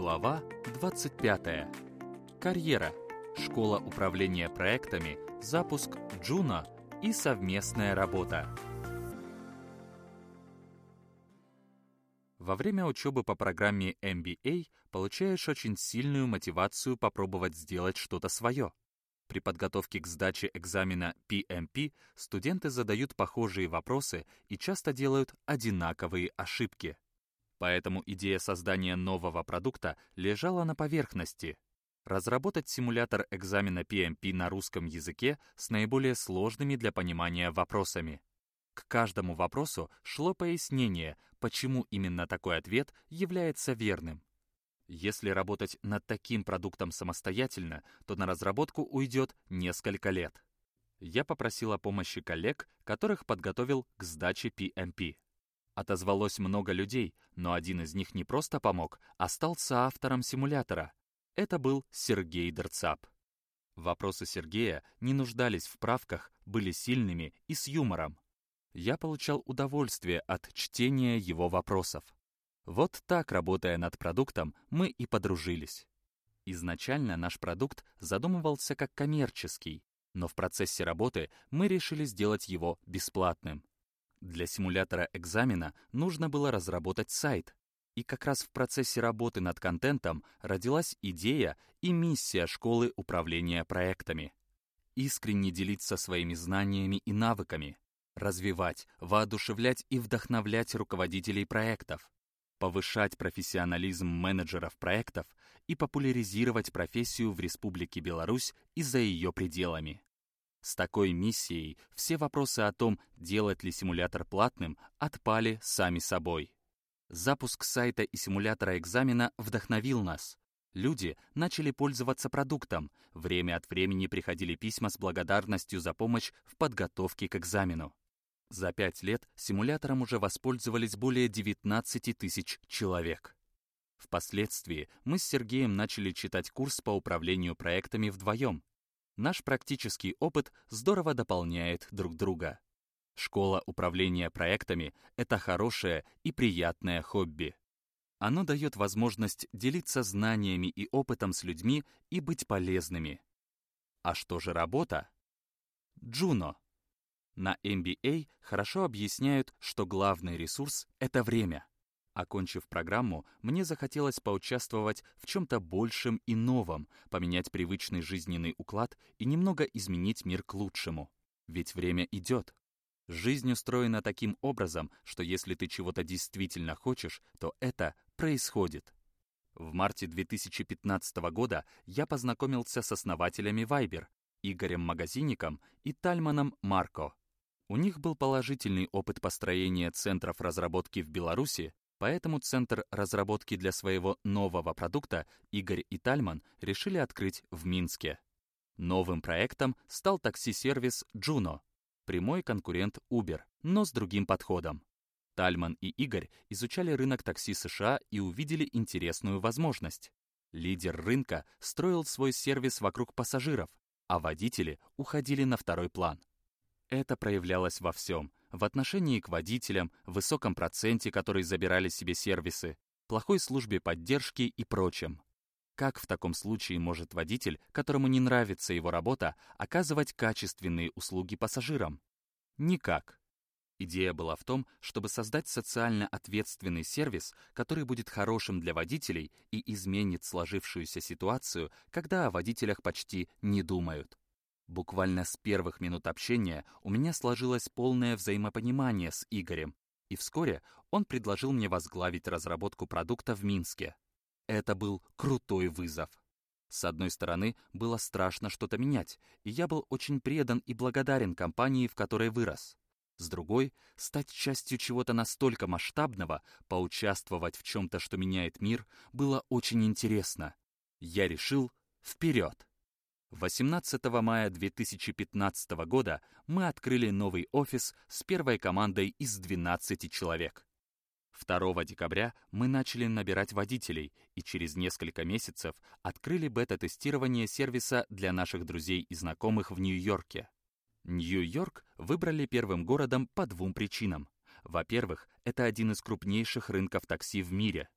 Глава 25. Карьера. Школа управления проектами, запуск Джуна и совместная работа. Во время учебы по программе MBA получаешь очень сильную мотивацию попробовать сделать что-то свое. При подготовке к сдаче экзамена PMP студенты задают похожие вопросы и часто делают одинаковые ошибки. Поэтому идея создания нового продукта лежала на поверхности. Разработать симулятор экзамена PMP на русском языке с наиболее сложными для понимания вопросами. К каждому вопросу шло пояснение, почему именно такой ответ является верным. Если работать над таким продуктом самостоятельно, то на разработку уйдет несколько лет. Я попросил о помощи коллег, которых подготовил к сдаче PMP. Отозвалось много людей, но один из них не просто помог, а стал соавтором симулятора. Это был Сергей Дерцап. Вопросы Сергея не нуждались в правках, были сильными и с юмором. Я получал удовольствие от чтения его вопросов. Вот так, работая над продуктом, мы и подружились. Изначально наш продукт задумывался как коммерческий, но в процессе работы мы решили сделать его бесплатным. Для симулятора экзамена нужно было разработать сайт. И как раз в процессе работы над контентом родилась идея и миссия школы управления проектами. Искренне делиться своими знаниями и навыками, развивать, воодушевлять и вдохновлять руководителей проектов, повышать профессионализм менеджеров проектов и популяризировать профессию в Республике Беларусь и за ее пределами. С такой миссией все вопросы о том, делать ли симулятор платным, отпали сами собой. Запуск сайта и симулятора экзамена вдохновил нас. Люди начали пользоваться продуктом, время от времени приходили письма с благодарностью за помощь в подготовке к экзамену. За пять лет симулятором уже воспользовались более 19 тысяч человек. Впоследствии мы с Сергеем начали читать курс по управлению проектами вдвоем, наш практический опыт здорово дополняет друг друга. Школа управления проектами — это хорошее и приятное хобби. Оно дает возможность делиться знаниями и опытом с людьми и быть полезными. А что же работа? Джуно. На MBA хорошо объясняют, что главный ресурс — это время. Окончив программу, мне захотелось поучаствовать в чем-то большем и новом, поменять привычный жизненный уклад и немного изменить мир к лучшему. Ведь время идет. Жизнь устроена таким образом, что если ты чего-то действительно хочешь, то это происходит. В марте 2015 года я познакомился с основателями Viber, Игорем Магазинником и Тальманом Марко. У них был положительный опыт построения центров разработки в Беларуси, Поэтому Центр разработки для своего нового продукта Игорь и Тальман решили открыть в Минске. Новым проектом стал такси-сервис Juno, прямой конкурент Uber, но с другим подходом. Тальман и Игорь изучали рынок такси США и увидели интересную возможность. Лидер рынка строил свой сервис вокруг пассажиров, а водители уходили на второй план. Это проявлялось во всем в отношении к водителям, высоком проценте, который забирали себе сервисы, плохой службе поддержки и прочем. Как в таком случае может водитель, которому не нравится его работа, оказывать качественные услуги пассажирам? Никак. Идея была в том, чтобы создать социально ответственный сервис, который будет хорошим для водителей и изменит сложившуюся ситуацию, когда о водителях почти не думают. Буквально с первых минут общения у меня сложилось полное взаимопонимание с Игорем, и вскоре он предложил мне возглавить разработку продукта в Минске. Это был крутой вызов. С одной стороны, было страшно что-то менять, и я был очень предан и благодарен компании, в которой вырос. С другой, стать частью чего-то настолько масштабного, поучаствовать в чем-то, что меняет мир, было очень интересно. Я решил «Вперед!». 18 мая 2015 года мы открыли новый офис с первой командой из 12 человек. 2 декабря мы начали набирать водителей и через несколько месяцев открыли бета-тестирование сервиса для наших друзей и знакомых в Нью-Йорке. Нью-Йорк выбрали первым городом по двум причинам. Во-первых, это один из крупнейших рынков такси в мире.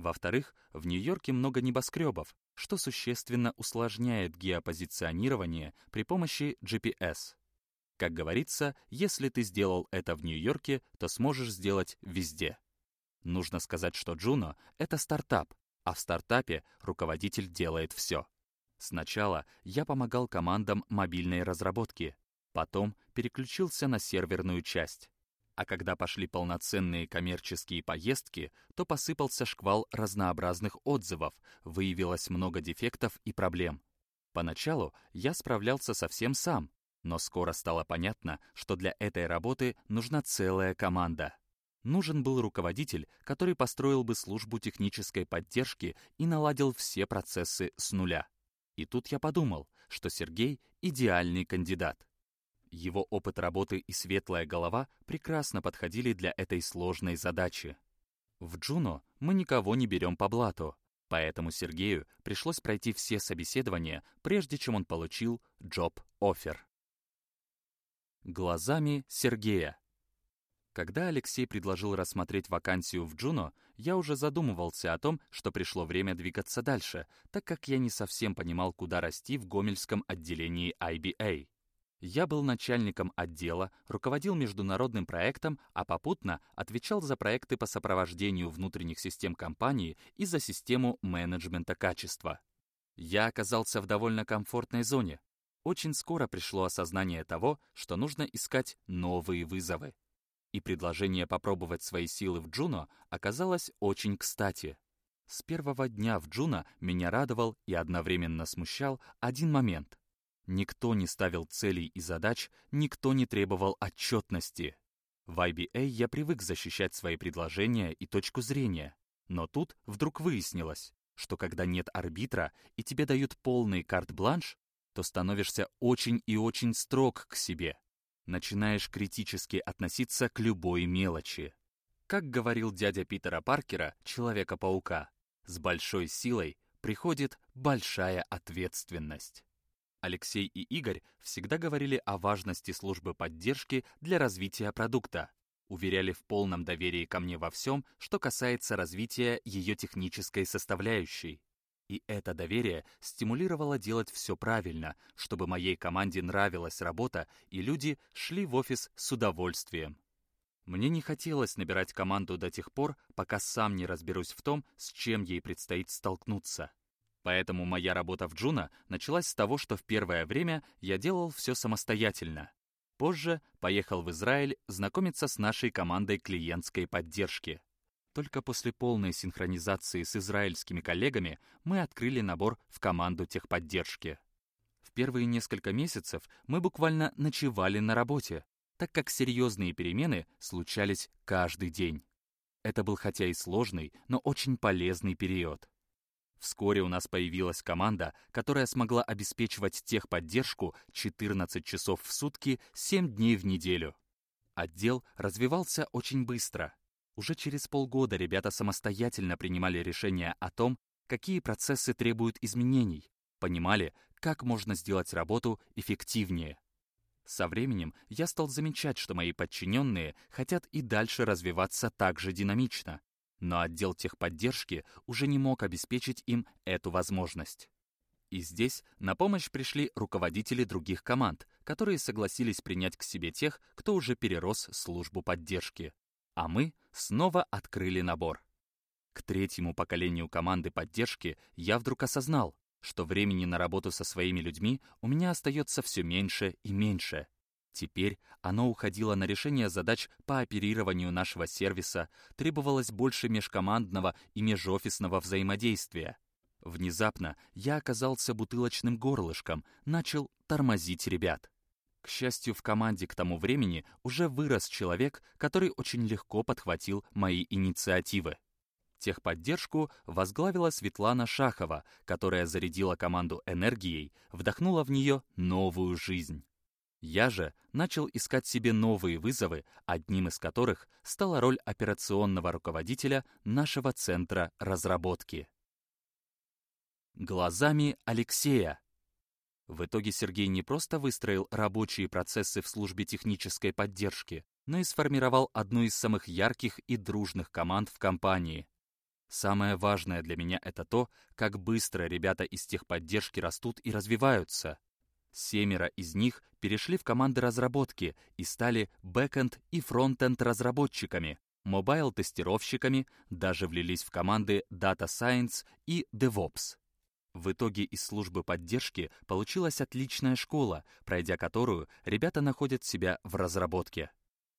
Во-вторых, в Нью-Йорке много небоскребов, что существенно усложняет геопозиционирование при помощи GPS. Как говорится, если ты сделал это в Нью-Йорке, то сможешь сделать везде. Нужно сказать, что Juno — это стартап, а в стартапе руководитель делает все. Сначала я помогал командам мобильной разработки, потом переключился на серверную часть. А когда пошли полноценные коммерческие поездки, то посыпался шквал разнообразных отзывов, выявилось много дефектов и проблем. Поначалу я справлялся совсем сам, но скоро стало понятно, что для этой работы нужна целая команда. Нужен был руководитель, который построил бы службу технической поддержки и наладил все процессы с нуля. И тут я подумал, что Сергей — идеальный кандидат. Его опыт работы и светлая голова прекрасно подходили для этой сложной задачи. В Джуно мы никого не берем по блату, поэтому Сергею пришлось пройти все собеседования, прежде чем он получил джоб-оффер. Глазами Сергея. Когда Алексей предложил рассмотреть вакансию в Джуно, я уже задумывался о том, что пришло время двигаться дальше, так как я не совсем понимал, куда расти в Гомельском отделении IBA. Я был начальником отдела, руководил международным проектом, а попутно отвечал за проекты по сопровождению внутренних систем компании и за систему менеджмента качества. Я оказался в довольно комфортной зоне. Очень скоро пришло осознание того, что нужно искать новые вызовы. И предложение попробовать свои силы в Джуно оказалось очень кстати. С первого дня в Джуно меня радовал и одновременно смущал один момент. Никто не ставил целей и задач, никто не требовал отчетности. В IBA я привык защищать свои предложения и точку зрения. Но тут вдруг выяснилось, что когда нет арбитра и тебе дают полный карт-бланш, то становишься очень и очень строг к себе. Начинаешь критически относиться к любой мелочи. Как говорил дядя Питера Паркера, Человека-паука, с большой силой приходит большая ответственность. Алексей и Игорь всегда говорили о важности службы поддержки для развития продукта, уверяли в полном доверии ко мне во всем, что касается развития ее технической составляющей. И это доверие стимулировало делать все правильно, чтобы моей команде нравилась работа, и люди шли в офис с удовольствием. Мне не хотелось набирать команду до тех пор, пока сам не разберусь в том, с чем ей предстоит столкнуться. Поэтому моя работа в Джуна началась с того, что в первое время я делал все самостоятельно. Позже поехал в Израиль знакомиться с нашей командой клиентской поддержки. Только после полной синхронизации с израильскими коллегами мы открыли набор в команду техподдержки. В первые несколько месяцев мы буквально ночевали на работе, так как серьезные перемены случались каждый день. Это был хотя и сложный, но очень полезный период. Вскоре у нас появилась команда, которая смогла обеспечивать техподдержку 14 часов в сутки, 7 дней в неделю. Отдел развивался очень быстро. Уже через полгода ребята самостоятельно принимали решения о том, какие процессы требуют изменений, понимали, как можно сделать работу эффективнее. Со временем я стал замечать, что мои подчиненные хотят и дальше развиваться так же динамично, но отдел техподдержки уже не мог обеспечить им эту возможность. И здесь на помощь пришли руководители других команд, которые согласились принять к себе тех, кто уже перерос службу поддержки. А мы снова открыли набор. К третьему поколению команды поддержки я вдруг осознал, что времени на работу со своими людьми у меня остается все меньше и меньше — Теперь оно уходило на решение задач по оперированию нашего сервиса, требовалось больше межкомандного и межофисного взаимодействия. Внезапно я оказался бутылочным горлышком, начал тормозить ребят. К счастью, в команде к тому времени уже вырос человек, который очень легко подхватил мои инициативы. Техподдержку возглавила Светлана Шахова, которая зарядила команду энергией, вдохнула в нее новую жизнь. Я же начал искать себе новые вызовы, одним из которых стала роль операционного руководителя нашего центра разработки. Глазами Алексея. В итоге Сергей не просто выстроил рабочие процессы в службе технической поддержки, но и сформировал одну из самых ярких и дружных команд в компании. Самое важное для меня это то, как быстро ребята из техподдержки растут и развиваются. Семеро из них перешли в команды разработки и стали бэкенд и фронтенд разработчиками, mobile -тестировщиками, даже влились в команды Data Science и DevOps. В итоге из службы поддержки получилась отличная школа, пройдя которую ребята находят себя в разработке.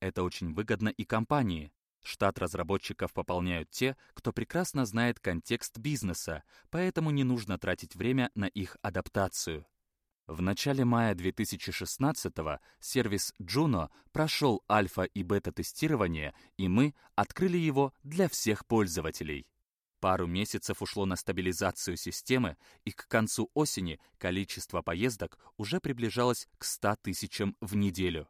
Это очень выгодно и компании. Штат разработчиков пополняют те, кто прекрасно знает контекст бизнеса, поэтому не нужно тратить время на их адаптацию. В начале мая 2016 сервис Juno прошел альфа и бета-тестирование, и мы открыли его для всех пользователей. Пару месяцев ушло на стабилизацию системы, и к концу осени количество поездок уже приближалось к 100 тысячам в неделю.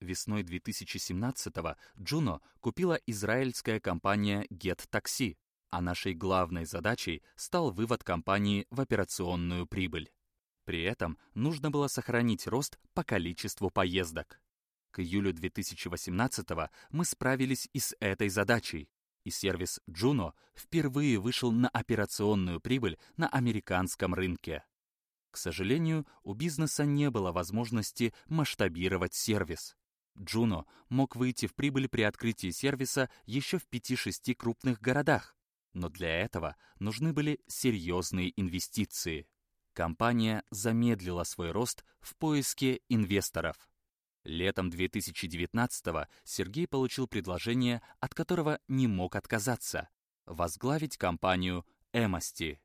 Весной 2017-го Juno купила израильская компания GetTaxi, а нашей главной задачей стал вывод компании в операционную прибыль. При этом нужно было сохранить рост по количеству поездок. К июлю 2018 мы справились и с этой задачей, и сервис Juno впервые вышел на операционную прибыль на американском рынке. К сожалению, у бизнеса не было возможности масштабировать сервис. Juno мог выйти в прибыль при открытии сервиса еще в 5-6 крупных городах, но для этого нужны были серьезные инвестиции компания замедлила свой рост в поиске инвесторов. Летом 2019-го Сергей получил предложение, от которого не мог отказаться – возглавить компанию «Эмости».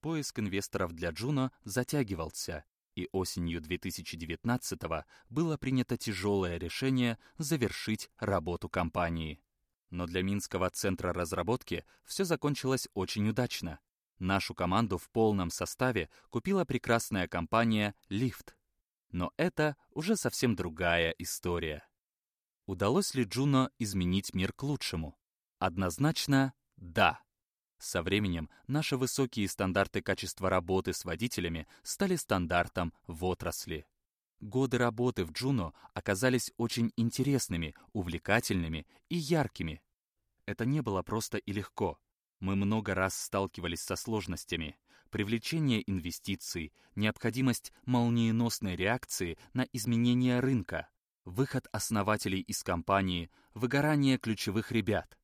Поиск инвесторов для Джуно затягивался, и осенью 2019-го было принято тяжелое решение завершить работу компании. Но для Минского центра разработки все закончилось очень удачно. Нашу команду в полном составе купила прекрасная компания «Лифт». Но это уже совсем другая история. Удалось ли Джуно изменить мир к лучшему? Однозначно да. Со временем наши высокие стандарты качества работы с водителями стали стандартом в отрасли. Годы работы в Джуно оказались очень интересными, увлекательными и яркими. Это не было просто и легко. Мы много раз сталкивались со сложностями. Привлечение инвестиций, необходимость молниеносной реакции на изменения рынка, выход основателей из компании, выгорание ключевых ребят.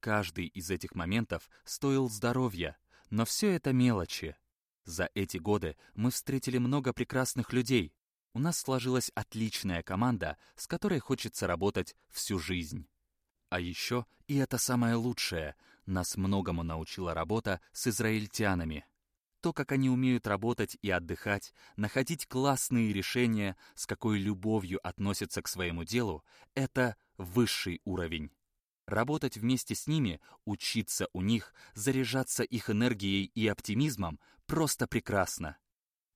Каждый из этих моментов стоил здоровья, но все это мелочи. За эти годы мы встретили много прекрасных людей. У нас сложилась отличная команда, с которой хочется работать всю жизнь. А еще, и это самое лучшее, нас многому научила работа с израильтянами. То, как они умеют работать и отдыхать, находить классные решения, с какой любовью относятся к своему делу, это высший уровень. Работать вместе с ними, учиться у них, заряжаться их энергией и оптимизмом просто прекрасно.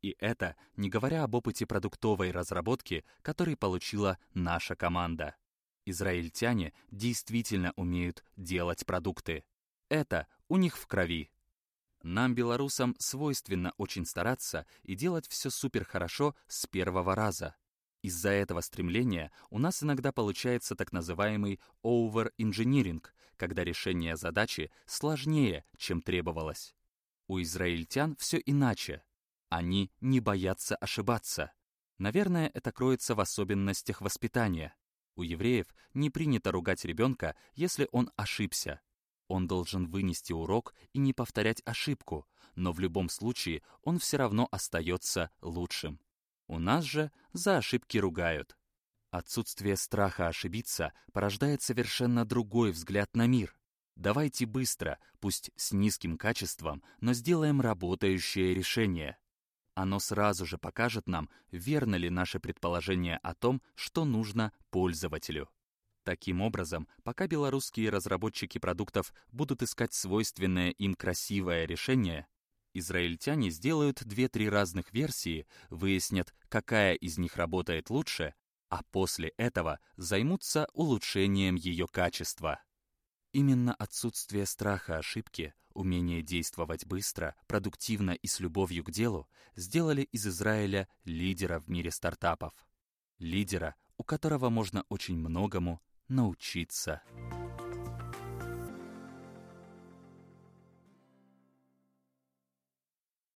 И это не говоря об опыте продуктовой разработки, который получила наша команда. Израильтяне действительно умеют делать продукты. Это у них в крови. Нам, белорусам, свойственно очень стараться и делать все супер хорошо с первого раза. Из-за этого стремления у нас иногда получается так называемый over-engineering, когда решение задачи сложнее, чем требовалось. У израильтян все иначе. Они не боятся ошибаться. Наверное, это кроется в особенностях воспитания. У евреев не принято ругать ребенка, если он ошибся. Он должен вынести урок и не повторять ошибку, но в любом случае он все равно остается лучшим. У нас же за ошибки ругают. Отсутствие страха ошибиться порождает совершенно другой взгляд на мир. Давайте быстро, пусть с низким качеством, но сделаем работающее решение. Оно сразу же покажет нам, верно ли наше предположение о том, что нужно пользователю. Таким образом, пока белорусские разработчики продуктов будут искать свойственное им красивое решение, израильтяне сделают две-три разных версии, выяснят, какая из них работает лучше, а после этого займутся улучшением ее качества. Именно отсутствие страха ошибки, умение действовать быстро, продуктивно и с любовью к делу сделали из Израиля лидера в мире стартапов. Лидера, у которого можно очень многому научиться.